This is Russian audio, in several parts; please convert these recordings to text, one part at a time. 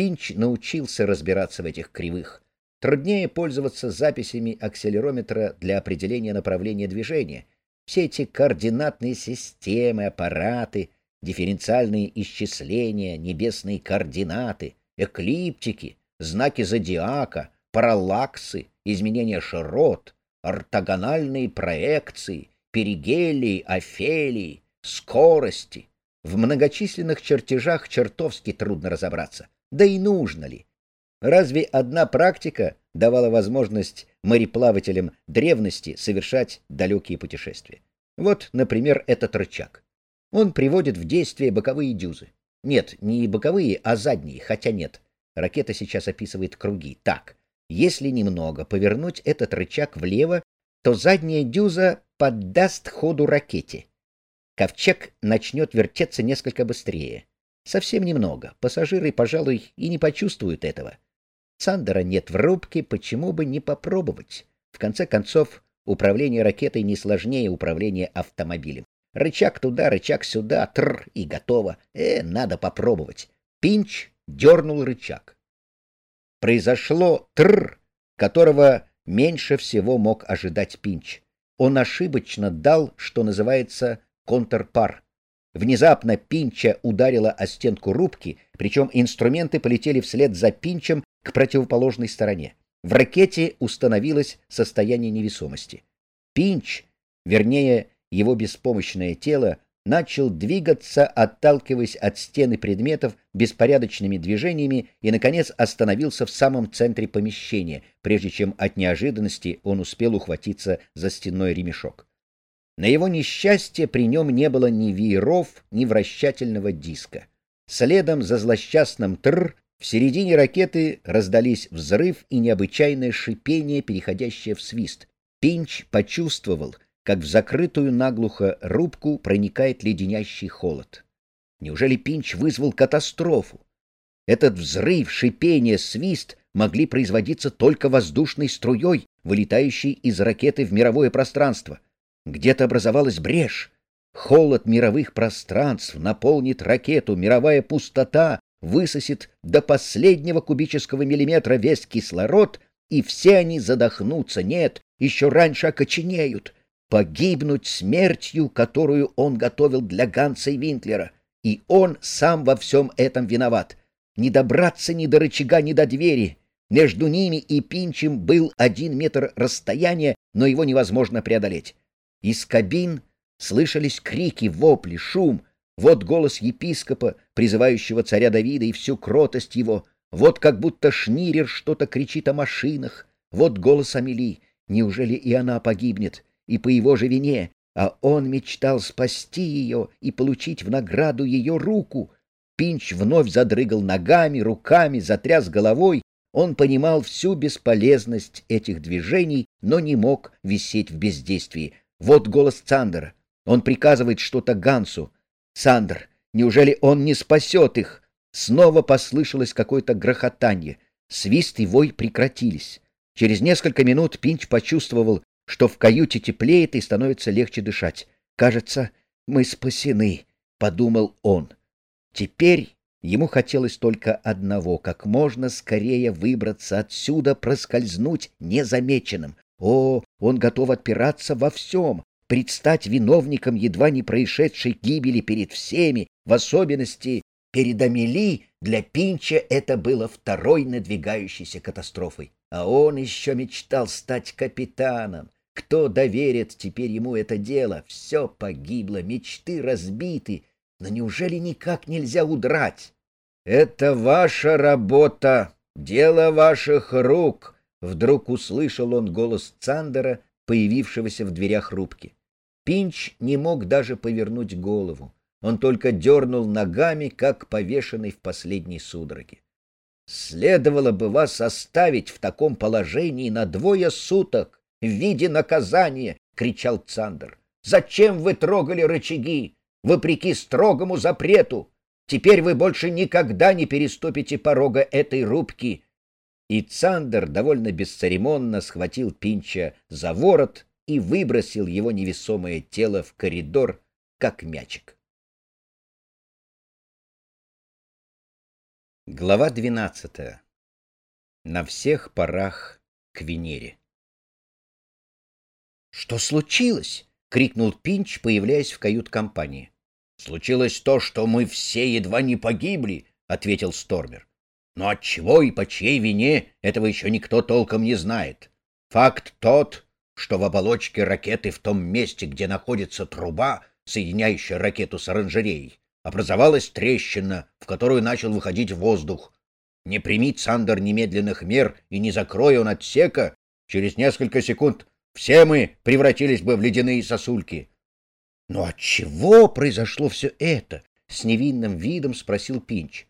Пинч научился разбираться в этих кривых. Труднее пользоваться записями акселерометра для определения направления движения. Все эти координатные системы, аппараты, дифференциальные исчисления, небесные координаты, эклиптики, знаки зодиака, параллаксы, изменения широт, ортогональные проекции, перигелии, офелии, скорости. В многочисленных чертежах чертовски трудно разобраться. Да и нужно ли? Разве одна практика давала возможность мореплавателям древности совершать далекие путешествия? Вот, например, этот рычаг. Он приводит в действие боковые дюзы. Нет, не боковые, а задние, хотя нет. Ракета сейчас описывает круги. Так, если немного повернуть этот рычаг влево, то задняя дюза поддаст ходу ракете. Ковчег начнет вертеться несколько быстрее. Совсем немного. Пассажиры, пожалуй, и не почувствуют этого. Сандера нет в рубке, почему бы не попробовать? В конце концов, управление ракетой не сложнее управления автомобилем. Рычаг туда, рычаг сюда, тр, и готово. Э, надо попробовать. Пинч дернул рычаг. Произошло тр, которого меньше всего мог ожидать Пинч. Он ошибочно дал, что называется, контрпар. Внезапно Пинча ударила о стенку рубки, причем инструменты полетели вслед за Пинчем к противоположной стороне. В ракете установилось состояние невесомости. Пинч, вернее, его беспомощное тело начал двигаться, отталкиваясь от стены предметов беспорядочными движениями и, наконец, остановился в самом центре помещения, прежде чем от неожиданности он успел ухватиться за стенной ремешок. На его несчастье при нем не было ни вееров, ни вращательного диска. Следом за злосчастным «тр» в середине ракеты раздались взрыв и необычайное шипение, переходящее в свист. Пинч почувствовал — как в закрытую наглухо рубку проникает леденящий холод. Неужели Пинч вызвал катастрофу? Этот взрыв, шипение, свист могли производиться только воздушной струей, вылетающей из ракеты в мировое пространство. Где-то образовалась брешь. Холод мировых пространств наполнит ракету, мировая пустота высосет до последнего кубического миллиметра весь кислород, и все они задохнутся, нет, еще раньше окоченеют погибнуть смертью, которую он готовил для Ганса и Винтлера. И он сам во всем этом виноват. Не добраться ни до рычага, ни до двери. Между ними и Пинчем был один метр расстояния, но его невозможно преодолеть. Из кабин слышались крики, вопли, шум. Вот голос епископа, призывающего царя Давида и всю кротость его. Вот как будто Шнирер что-то кричит о машинах. Вот голос Амели. Неужели и она погибнет? и по его же вине, а он мечтал спасти ее и получить в награду ее руку. Пинч вновь задрыгал ногами, руками, затряс головой. Он понимал всю бесполезность этих движений, но не мог висеть в бездействии. Вот голос Цандера. Он приказывает что-то Гансу. «Сандер, неужели он не спасет их?» Снова послышалось какое-то грохотанье. Свист и вой прекратились. Через несколько минут Пинч почувствовал, что в каюте теплеет и становится легче дышать. Кажется, мы спасены, — подумал он. Теперь ему хотелось только одного — как можно скорее выбраться отсюда, проскользнуть незамеченным. О, он готов отпираться во всем, предстать виновником едва не происшедшей гибели перед всеми, в особенности перед Амели, для Пинча это было второй надвигающейся катастрофой. А он еще мечтал стать капитаном, кто доверит теперь ему это дело? Все погибло, мечты разбиты. Но неужели никак нельзя удрать? Это ваша работа, дело ваших рук. Вдруг услышал он голос Цандера, появившегося в дверях рубки. Пинч не мог даже повернуть голову. Он только дернул ногами, как повешенный в последней судороге. Следовало бы вас оставить в таком положении на двое суток, в виде наказания, — кричал Цандер. — Зачем вы трогали рычаги? Вопреки строгому запрету. Теперь вы больше никогда не переступите порога этой рубки. И Цандер довольно бесцеремонно схватил Пинча за ворот и выбросил его невесомое тело в коридор, как мячик. Глава 12. На всех парах к Венере. Что случилось? крикнул Пинч, появляясь в кают-компании. Случилось то, что мы все едва не погибли, ответил Стормер. Но от чего и по чьей вине, этого еще никто толком не знает. Факт тот, что в оболочке ракеты в том месте, где находится труба, соединяющая ракету с оранжереей, образовалась трещина, в которую начал выходить воздух. Не примит Сандер немедленных мер и не закроя он отсека, через несколько секунд все мы превратились бы в ледяные сосульки. — Но от чего произошло все это? — с невинным видом спросил Пинч. —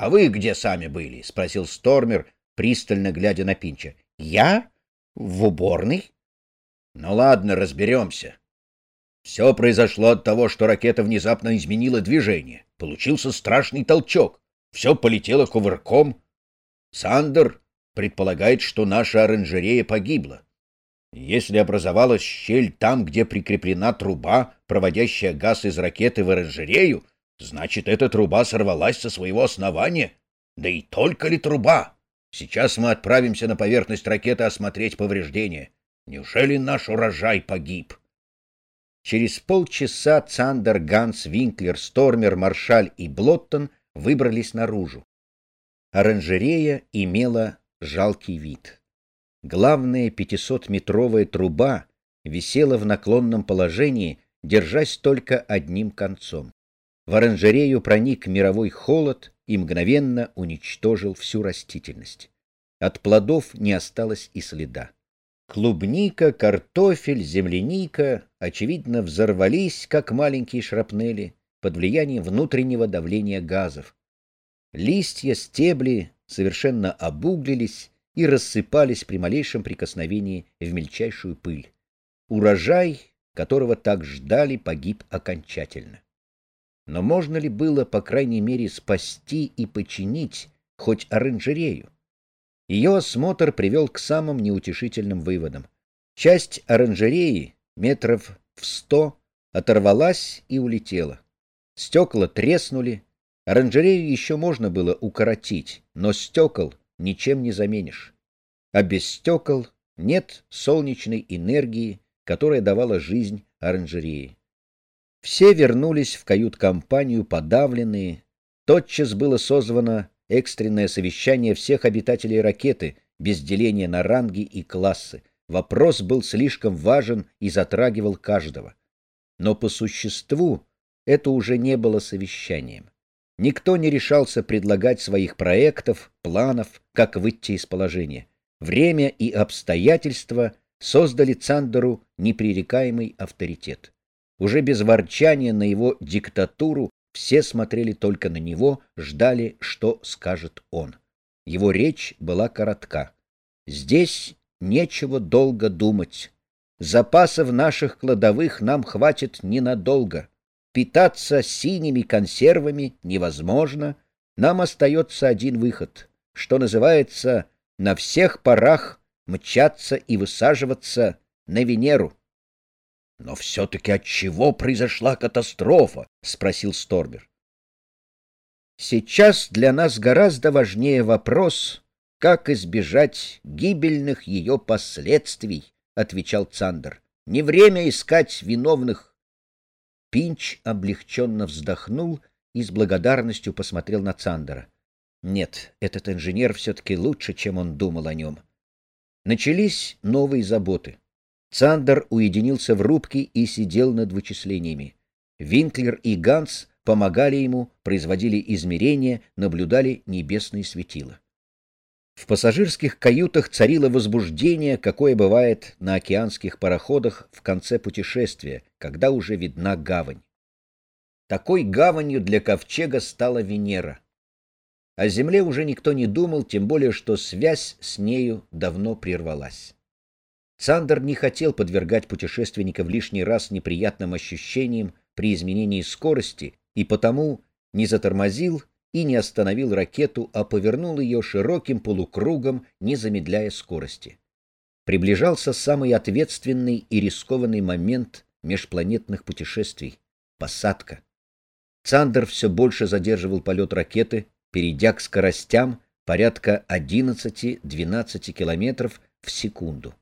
А вы где сами были? — спросил Стормер, пристально глядя на Пинча. — Я? В уборной? — Ну ладно, разберемся. Все произошло от того, что ракета внезапно изменила движение. Получился страшный толчок. Все полетело кувырком. Сандер предполагает, что наша оранжерея погибла. Если образовалась щель там, где прикреплена труба, проводящая газ из ракеты в оранжерею, значит, эта труба сорвалась со своего основания. Да и только ли труба? Сейчас мы отправимся на поверхность ракеты осмотреть повреждения. Неужели наш урожай погиб? Через полчаса Цандер, Ганс, Винклер, Стормер, Маршаль и Блоттон выбрались наружу. Оранжерея имела жалкий вид. Главная пятисотметровая труба висела в наклонном положении, держась только одним концом. В оранжерею проник мировой холод и мгновенно уничтожил всю растительность. От плодов не осталось и следа. Клубника, картофель, земляника, очевидно, взорвались, как маленькие шрапнели, под влиянием внутреннего давления газов. Листья, стебли совершенно обуглились и рассыпались при малейшем прикосновении в мельчайшую пыль. Урожай, которого так ждали, погиб окончательно. Но можно ли было, по крайней мере, спасти и починить хоть оранжерею? Ее осмотр привел к самым неутешительным выводам. Часть оранжереи, метров в сто, оторвалась и улетела. Стекла треснули. Оранжерею еще можно было укоротить, но стекол ничем не заменишь. А без стекол нет солнечной энергии, которая давала жизнь оранжереи. Все вернулись в кают-компанию подавленные. Тотчас было созвано экстренное совещание всех обитателей ракеты, без деления на ранги и классы. Вопрос был слишком важен и затрагивал каждого. Но по существу это уже не было совещанием. Никто не решался предлагать своих проектов, планов, как выйти из положения. Время и обстоятельства создали Цандеру непререкаемый авторитет. Уже без ворчания на его диктатуру все смотрели только на него, ждали, что скажет он. Его речь была коротка. «Здесь нечего долго думать. Запасов наших кладовых нам хватит ненадолго. Питаться синими консервами невозможно. Нам остается один выход, что называется «на всех парах мчаться и высаживаться на Венеру». — Но все-таки от чего произошла катастрофа? — спросил Сторбер. — Сейчас для нас гораздо важнее вопрос, как избежать гибельных ее последствий, — отвечал Цандер. — Не время искать виновных. Пинч облегченно вздохнул и с благодарностью посмотрел на Цандера. Нет, этот инженер все-таки лучше, чем он думал о нем. Начались новые заботы. Цандер уединился в рубке и сидел над вычислениями. Винклер и Ганс помогали ему, производили измерения, наблюдали небесные светила. В пассажирских каютах царило возбуждение, какое бывает на океанских пароходах в конце путешествия, когда уже видна гавань. Такой гаванью для ковчега стала Венера. О Земле уже никто не думал, тем более что связь с нею давно прервалась. Сандер не хотел подвергать путешественников лишний раз неприятным ощущениям при изменении скорости и потому не затормозил и не остановил ракету, а повернул ее широким полукругом, не замедляя скорости. Приближался самый ответственный и рискованный момент межпланетных путешествий — посадка. Цандер все больше задерживал полет ракеты, перейдя к скоростям порядка 11-12 км в секунду.